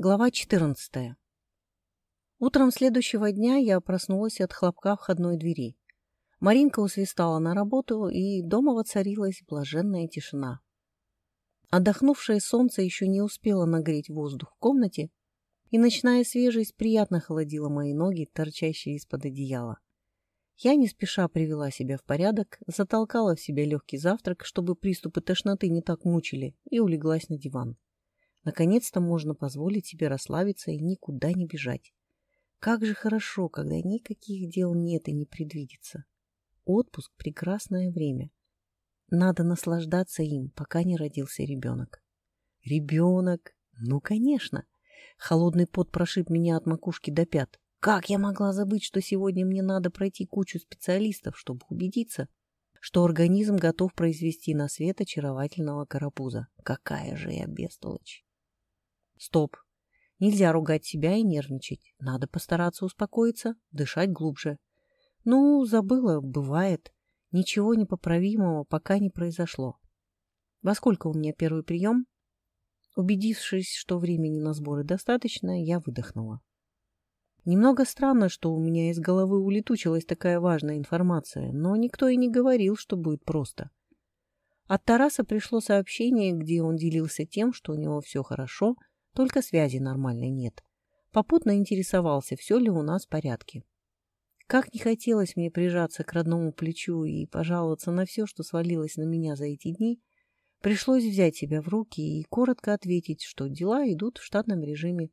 Глава 14. Утром следующего дня я проснулась от хлопка входной двери. Маринка усвистала на работу, и дома воцарилась блаженная тишина. Отдохнувшее солнце еще не успело нагреть воздух в комнате, и ночная свежесть приятно холодила мои ноги, торчащие из-под одеяла. Я не спеша привела себя в порядок, затолкала в себя легкий завтрак, чтобы приступы тошноты не так мучили, и улеглась на диван. Наконец-то можно позволить себе расслабиться и никуда не бежать. Как же хорошо, когда никаких дел нет и не предвидится. Отпуск — прекрасное время. Надо наслаждаться им, пока не родился ребенок. Ребенок? Ну, конечно. Холодный пот прошиб меня от макушки до пят. Как я могла забыть, что сегодня мне надо пройти кучу специалистов, чтобы убедиться, что организм готов произвести на свет очаровательного карапуза? Какая же я бестолочь! Стоп. Нельзя ругать себя и нервничать. Надо постараться успокоиться, дышать глубже. Ну, забыла, бывает. Ничего непоправимого пока не произошло. Во сколько у меня первый прием? Убедившись, что времени на сборы достаточно, я выдохнула. Немного странно, что у меня из головы улетучилась такая важная информация, но никто и не говорил, что будет просто. От Тараса пришло сообщение, где он делился тем, что у него все хорошо – только связи нормальной нет. Попутно интересовался, все ли у нас в порядке. Как не хотелось мне прижаться к родному плечу и пожаловаться на все, что свалилось на меня за эти дни, пришлось взять себя в руки и коротко ответить, что дела идут в штатном режиме.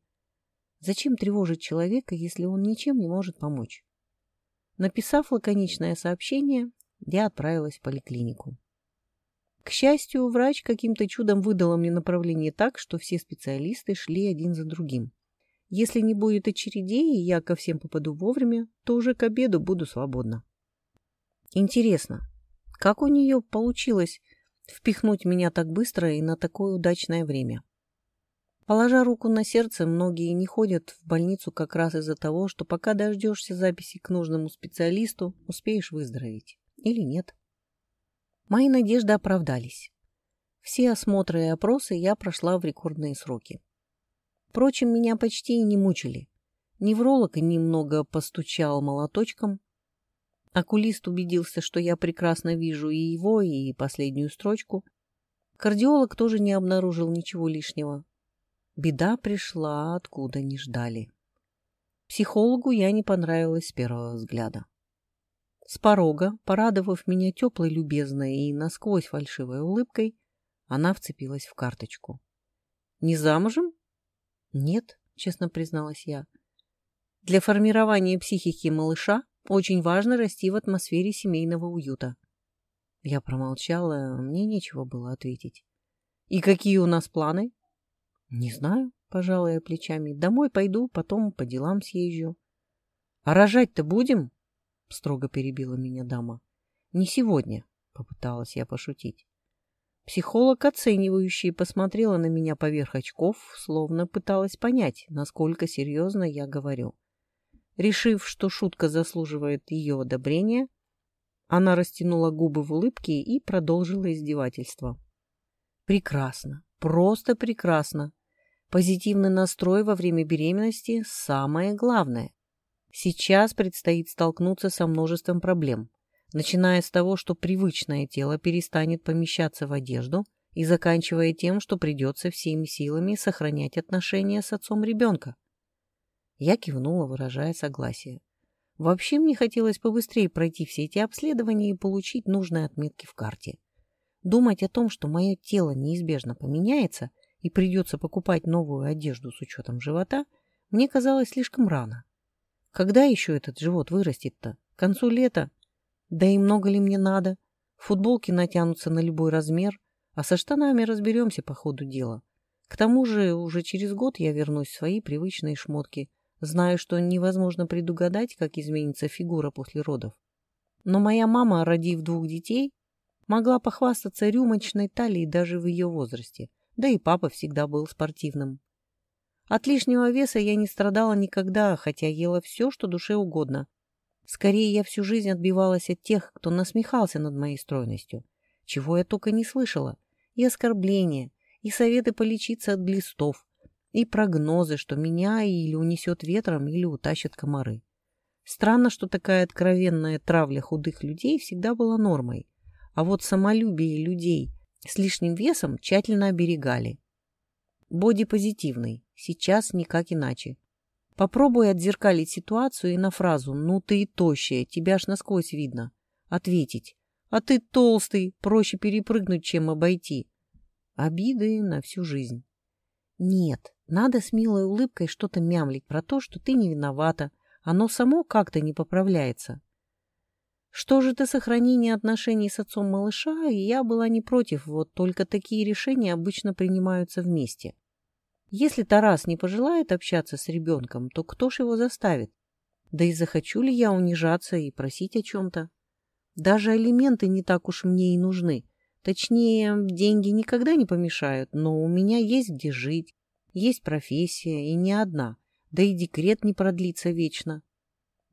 Зачем тревожить человека, если он ничем не может помочь? Написав лаконичное сообщение, я отправилась в поликлинику. К счастью, врач каким-то чудом выдала мне направление так, что все специалисты шли один за другим. Если не будет очередей, и я ко всем попаду вовремя, то уже к обеду буду свободна. Интересно, как у нее получилось впихнуть меня так быстро и на такое удачное время? Положа руку на сердце, многие не ходят в больницу как раз из-за того, что пока дождешься записи к нужному специалисту, успеешь выздороветь. Или нет. Мои надежды оправдались. Все осмотры и опросы я прошла в рекордные сроки. Впрочем, меня почти и не мучили. Невролог немного постучал молоточком. Окулист убедился, что я прекрасно вижу и его, и последнюю строчку. Кардиолог тоже не обнаружил ничего лишнего. Беда пришла, откуда не ждали. Психологу я не понравилась с первого взгляда. С порога, порадовав меня теплой, любезной и насквозь фальшивой улыбкой, она вцепилась в карточку. «Не замужем?» «Нет», — честно призналась я. «Для формирования психики малыша очень важно расти в атмосфере семейного уюта». Я промолчала, мне нечего было ответить. «И какие у нас планы?» «Не знаю», — пожала я плечами. «Домой пойду, потом по делам съезжу». «А рожать-то будем?» — строго перебила меня дама. «Не сегодня», — попыталась я пошутить. Психолог, оценивающий, посмотрела на меня поверх очков, словно пыталась понять, насколько серьезно я говорю. Решив, что шутка заслуживает ее одобрения, она растянула губы в улыбке и продолжила издевательство. «Прекрасно, просто прекрасно. Позитивный настрой во время беременности – самое главное. Сейчас предстоит столкнуться со множеством проблем, начиная с того, что привычное тело перестанет помещаться в одежду и заканчивая тем, что придется всеми силами сохранять отношения с отцом ребенка. Я кивнула, выражая согласие. Вообще мне хотелось побыстрее пройти все эти обследования и получить нужные отметки в карте. Думать о том, что мое тело неизбежно поменяется и придется покупать новую одежду с учетом живота, мне казалось слишком рано. Когда еще этот живот вырастет-то? К концу лета? Да и много ли мне надо? Футболки натянутся на любой размер, а со штанами разберемся по ходу дела. К тому же уже через год я вернусь в свои привычные шмотки. Знаю, что невозможно предугадать, как изменится фигура после родов. Но моя мама, родив двух детей, могла похвастаться рюмочной талией даже в ее возрасте. Да и папа всегда был спортивным. От лишнего веса я не страдала никогда, хотя ела все, что душе угодно. Скорее, я всю жизнь отбивалась от тех, кто насмехался над моей стройностью. Чего я только не слышала. И оскорбления, и советы полечиться от глистов, И прогнозы, что меня или унесет ветром, или утащат комары. Странно, что такая откровенная травля худых людей всегда была нормой. А вот самолюбие людей с лишним весом тщательно оберегали. Боди-позитивный. Сейчас никак иначе. Попробуй отзеркалить ситуацию и на фразу «ну ты и тощая, тебя аж насквозь видно» ответить «а ты толстый, проще перепрыгнуть, чем обойти». Обиды на всю жизнь. Нет, надо с милой улыбкой что-то мямлить про то, что ты не виновата, оно само как-то не поправляется. Что же до сохранения отношений с отцом малыша, я была не против, вот только такие решения обычно принимаются вместе. Если Тарас не пожелает общаться с ребенком, то кто ж его заставит? Да и захочу ли я унижаться и просить о чем-то? Даже алименты не так уж мне и нужны. Точнее, деньги никогда не помешают, но у меня есть где жить, есть профессия, и не одна, да и декрет не продлится вечно.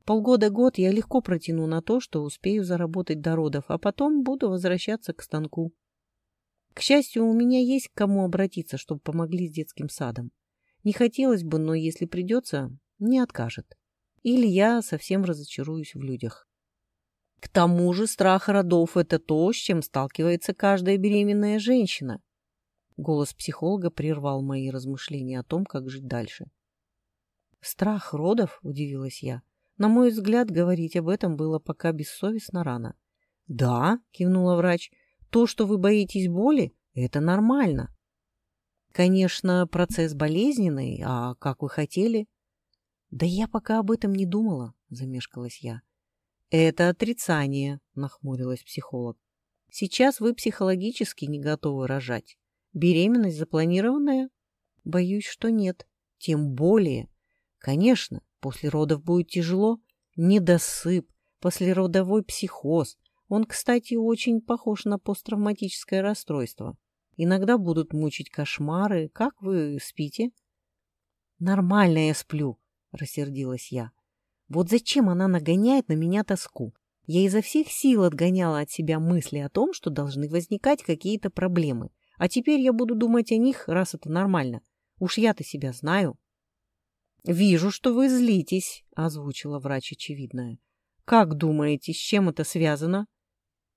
Полгода-год я легко протяну на то, что успею заработать до родов, а потом буду возвращаться к станку. К счастью, у меня есть к кому обратиться, чтобы помогли с детским садом. Не хотелось бы, но если придется, не откажет. Или я совсем разочаруюсь в людях. К тому же страх родов – это то, с чем сталкивается каждая беременная женщина. Голос психолога прервал мои размышления о том, как жить дальше. «Страх родов?» – удивилась я. На мой взгляд, говорить об этом было пока бессовестно рано. «Да», – кивнула врач, – то, что вы боитесь боли, это нормально. Конечно, процесс болезненный, а как вы хотели? Да я пока об этом не думала, замешкалась я. Это отрицание, нахмурилась психолог. Сейчас вы психологически не готовы рожать. Беременность запланированная? Боюсь, что нет. Тем более. Конечно, после родов будет тяжело. Недосып, послеродовой психоз, он, кстати, очень похож на посттравматическое расстройство. Иногда будут мучить кошмары. Как вы спите? Нормально я сплю, рассердилась я. Вот зачем она нагоняет на меня тоску? Я изо всех сил отгоняла от себя мысли о том, что должны возникать какие-то проблемы. А теперь я буду думать о них, раз это нормально. Уж я-то себя знаю. «Вижу, что вы злитесь», — озвучила врач очевидное. «Как думаете, с чем это связано?»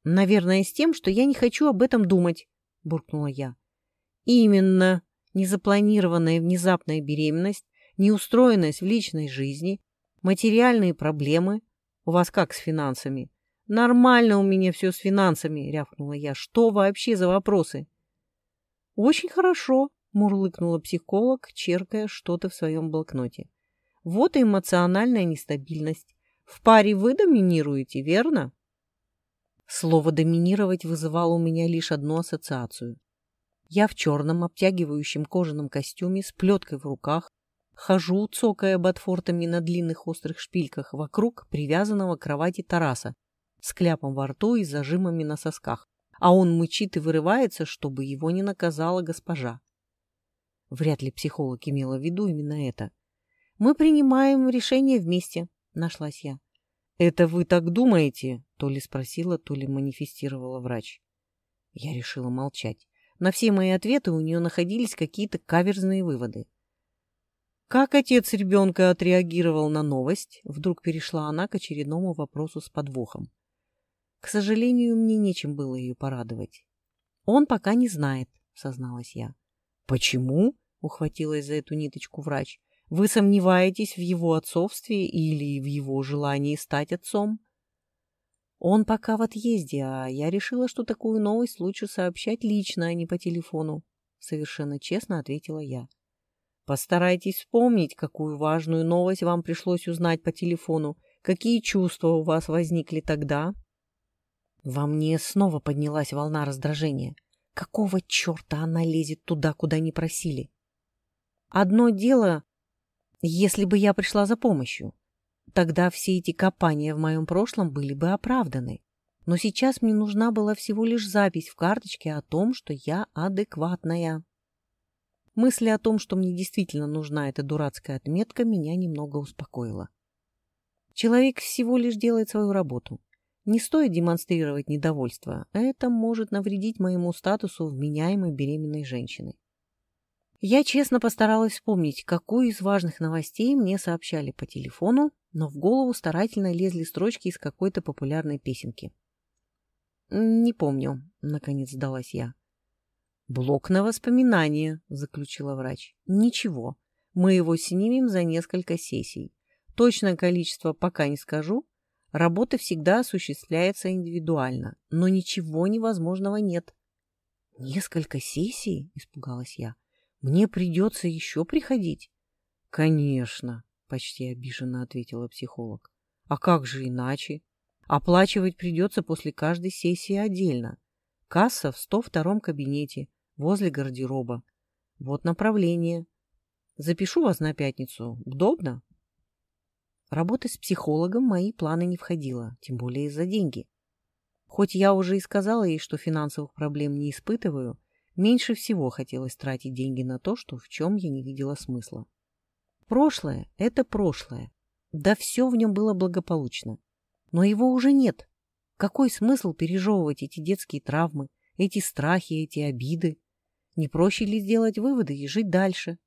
«Наверное, с тем, что я не хочу об этом думать», — буркнула я. «Именно. Незапланированная внезапная беременность, неустроенность в личной жизни, материальные проблемы. У вас как с финансами?» «Нормально у меня все с финансами», — рявкнула я. «Что вообще за вопросы?» «Очень хорошо», — мурлыкнула психолог, черкая что-то в своем блокноте. «Вот и эмоциональная нестабильность. В паре вы доминируете, верно?» Слово «доминировать» вызывало у меня лишь одну ассоциацию. Я в черном обтягивающем кожаном костюме с плеткой в руках хожу, цокая ботфортами на длинных острых шпильках вокруг привязанного к кровати Тараса с кляпом во рту и зажимами на сосках, а он мычит и вырывается, чтобы его не наказала госпожа. Вряд ли психолог имела в виду именно это. «Мы принимаем решение вместе», — нашлась я. «Это вы так думаете?» — то ли спросила, то ли манифестировала врач. Я решила молчать. На все мои ответы у нее находились какие-то каверзные выводы. Как отец ребенка отреагировал на новость? Вдруг перешла она к очередному вопросу с подвохом. К сожалению, мне нечем было ее порадовать. Он пока не знает, созналась я. Почему? Ухватилась за эту ниточку врач. Вы сомневаетесь в его отцовстве или в его желании стать отцом? Он пока в отъезде, а я решила, что такую новость лучше сообщать лично, а не по телефону. Совершенно честно ответила я. Постарайтесь вспомнить, какую важную новость вам пришлось узнать по телефону. Какие чувства у вас возникли тогда? Во мне снова поднялась волна раздражения. Какого черта она лезет туда, куда не просили? Одно дело если бы я пришла за помощью, тогда все эти копания в моем прошлом были бы оправданы. Но сейчас мне нужна была всего лишь запись в карточке о том, что я адекватная. Мысли о том, что мне действительно нужна эта дурацкая отметка, меня немного успокоила. Человек всего лишь делает свою работу. Не стоит демонстрировать недовольство, это может навредить моему статусу вменяемой беременной женщины. Я честно постаралась вспомнить, какую из важных новостей мне сообщали по телефону, но в голову старательно лезли строчки из какой-то популярной песенки. «Не помню», — наконец сдалась я. «Блок на воспоминания», — заключила врач. «Ничего, мы его снимем за несколько сессий. Точное количество пока не скажу. Работа всегда осуществляется индивидуально, но ничего невозможного нет». «Несколько сессий?» — испугалась я. «Мне придется еще приходить?» «Конечно», — почти обиженно ответила психолог. «А как же иначе? Оплачивать придется после каждой сессии отдельно. Касса в 102-м кабинете, возле гардероба. Вот направление. Запишу вас на пятницу. Удобно? Работать с психологом мои планы не входило, тем более из-за деньги. Хоть я уже и сказала ей, что финансовых проблем не испытываю, меньше всего хотелось тратить деньги на то, что в чем я не видела смысла. Прошлое — это прошлое. Да все в нем было благополучно. Но его уже нет. Какой смысл пережевывать эти детские травмы, эти страхи, эти обиды? Не проще ли сделать выводы и жить дальше?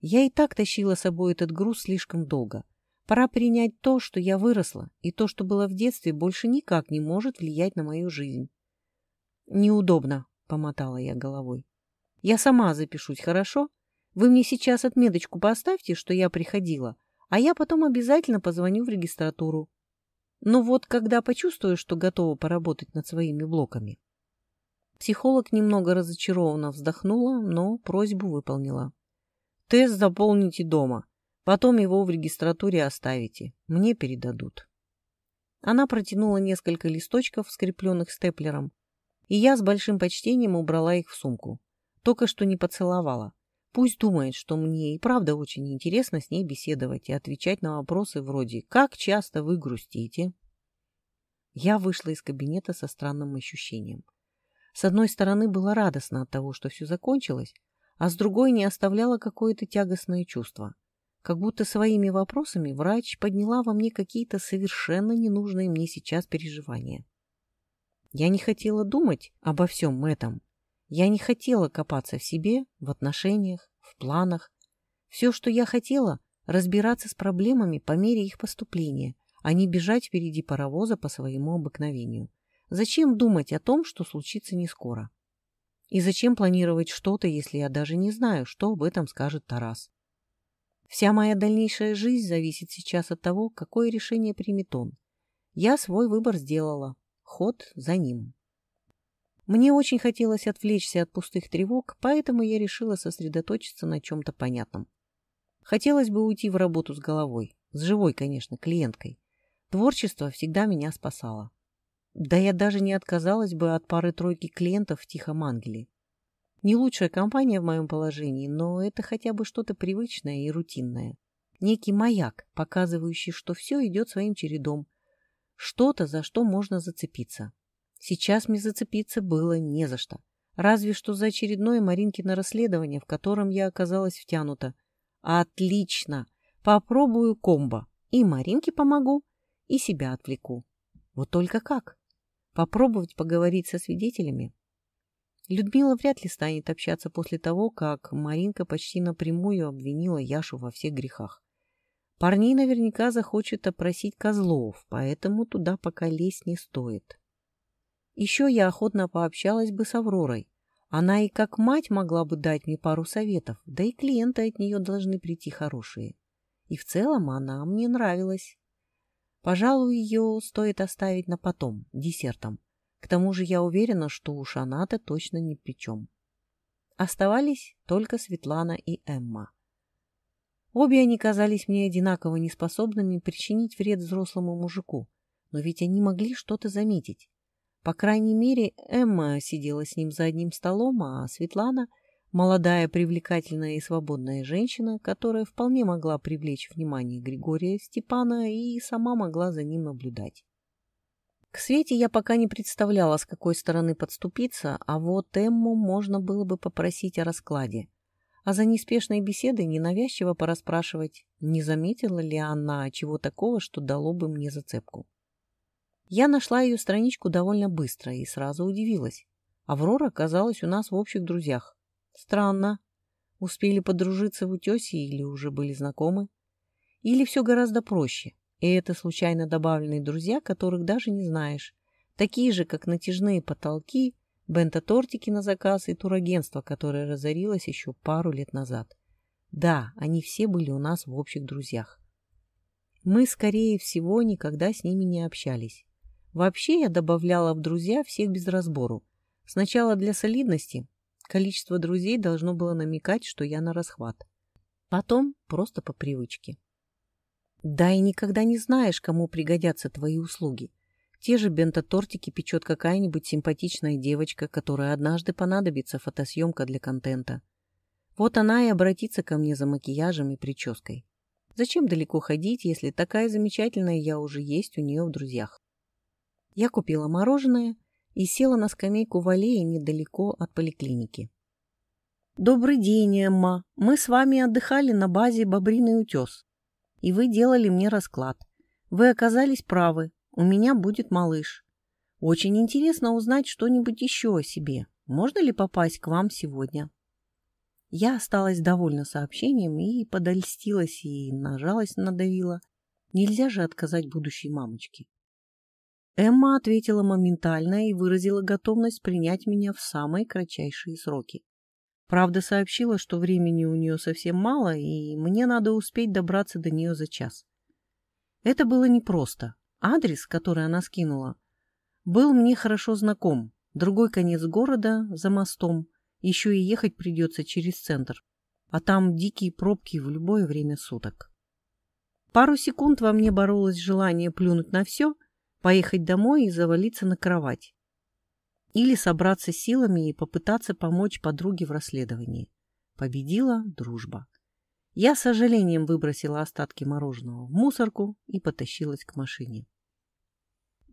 Я и так тащила с собой этот груз слишком долго. Пора принять то, что я выросла, и то, что было в детстве, больше никак не может влиять на мою жизнь. «Неудобно», — помотала я головой. «Я сама запишусь, хорошо? Вы мне сейчас отметочку поставьте, что я приходила, а я потом обязательно позвоню в регистратуру. Ну вот, когда почувствую, что готова поработать над своими блоками». Психолог немного разочарованно вздохнула, но просьбу выполнила. «Тест заполните дома. Потом его в регистратуре оставите. Мне передадут». Она протянула несколько листочков, скрепленных степлером, и я с большим почтением убрала их в сумку. Только что не поцеловала. Пусть думает, что мне и правда очень интересно с ней беседовать и отвечать на вопросы вроде «Как часто вы грустите?». Я вышла из кабинета со странным ощущением. С одной стороны, было радостно от того, что все закончилось, а с другой не оставляло какое-то тягостное чувство. Как будто своими вопросами врач подняла во мне какие-то совершенно ненужные мне сейчас переживания. Я не хотела думать обо всем этом. Я не хотела копаться в себе, в отношениях, в планах. Все, что я хотела, разбираться с проблемами по мере их поступления, а не бежать впереди паровоза по своему обыкновению. Зачем думать о том, что случится не скоро? И зачем планировать что-то, если я даже не знаю, что об этом скажет Тарас? Вся моя дальнейшая жизнь зависит сейчас от того, какое решение примет он. Я свой выбор сделала. Ход за ним. Мне очень хотелось отвлечься от пустых тревог, поэтому я решила сосредоточиться на чем-то понятном. Хотелось бы уйти в работу с головой, с живой, конечно, клиенткой. Творчество всегда меня спасало. Да я даже не отказалась бы от пары-тройки клиентов в Тихом Ангеле. Не лучшая компания в моем положении, но это хотя бы что-то привычное и рутинное. Некий маяк, показывающий, что все идет своим чередом. Что-то, за что можно зацепиться. Сейчас мне зацепиться было не за что. Разве что за очередное Маринкино расследование, в котором я оказалась втянута. Отлично! Попробую комбо. И Маринке помогу, и себя отвлеку. Вот только как? Попробовать поговорить со свидетелями? Людмила вряд ли станет общаться после того, как Маринка почти напрямую обвинила Яшу во всех грехах. Парней наверняка захочет опросить Козлов, поэтому туда пока лезть не стоит. Еще я охотно пообщалась бы с Авророй. Она и как мать могла бы дать мне пару советов, да и клиенты от нее должны прийти хорошие. И в целом она мне нравилась. Пожалуй, ее стоит оставить на потом, десертом. К тому же я уверена, что уж она-то точно ни при чем. Оставались только Светлана и Эмма. Обе они казались мне одинаково неспособными причинить вред взрослому мужику, но ведь они могли что-то заметить. По крайней мере, Эмма сидела с ним за одним столом, а Светлана — Молодая, привлекательная и свободная женщина, которая вполне могла привлечь внимание Григория Степана и сама могла за ним наблюдать. К Свете я пока не представляла, с какой стороны подступиться, а вот Эмму можно было бы попросить о раскладе. А за неспешной беседой ненавязчиво порасспрашивать, не заметила ли она чего такого, что дало бы мне зацепку. Я нашла ее страничку довольно быстро и сразу удивилась. Аврора оказалась у нас в общих друзьях. Странно. Успели подружиться в утесе или уже были знакомы? Или все гораздо проще, и это случайно добавленные друзья, которых даже не знаешь, такие же, как натяжные потолки, бента-тортики на заказ и турагентство, которое разорилось еще пару лет назад. Да, они все были у нас в общих друзьях. Мы, скорее всего, никогда с ними не общались. Вообще я добавляла в друзья всех без разбору. Сначала для солидности. Количество друзей должно было намекать, что я на расхват. Потом просто по привычке. Да и никогда не знаешь, кому пригодятся твои услуги. Те же бенто-тортики печет какая-нибудь симпатичная девочка, которая однажды понадобится фотосъемка для контента. Вот она и обратится ко мне за макияжем и прической. Зачем далеко ходить, если такая замечательная я уже есть у нее в друзьях? Я купила мороженое и села на скамейку в аллее недалеко от поликлиники. «Добрый день, Эмма. Мы с вами отдыхали на базе «Бобриный утес», и вы делали мне расклад. Вы оказались правы. У меня будет малыш. Очень интересно узнать что-нибудь еще о себе. Можно ли попасть к вам сегодня?» Я осталась довольна сообщением и подольстилась, и на жалость надавила. Нельзя же отказать будущей мамочке. Эмма ответила моментально и выразила готовность принять меня в самые кратчайшие сроки. Правда, сообщила, что времени у нее совсем мало, и мне надо успеть добраться до нее за час. Это было непросто. Адрес, который она скинула, был мне хорошо знаком. Другой конец города, за мостом, еще и ехать придется через центр. А там дикие пробки в любое время суток. Пару секунд во мне боролось желание плюнуть на все — поехать домой и завалиться на кровать. Или собраться силами и попытаться помочь подруге в расследовании. Победила дружба. Я с сожалением выбросила остатки мороженого в мусорку и потащилась к машине.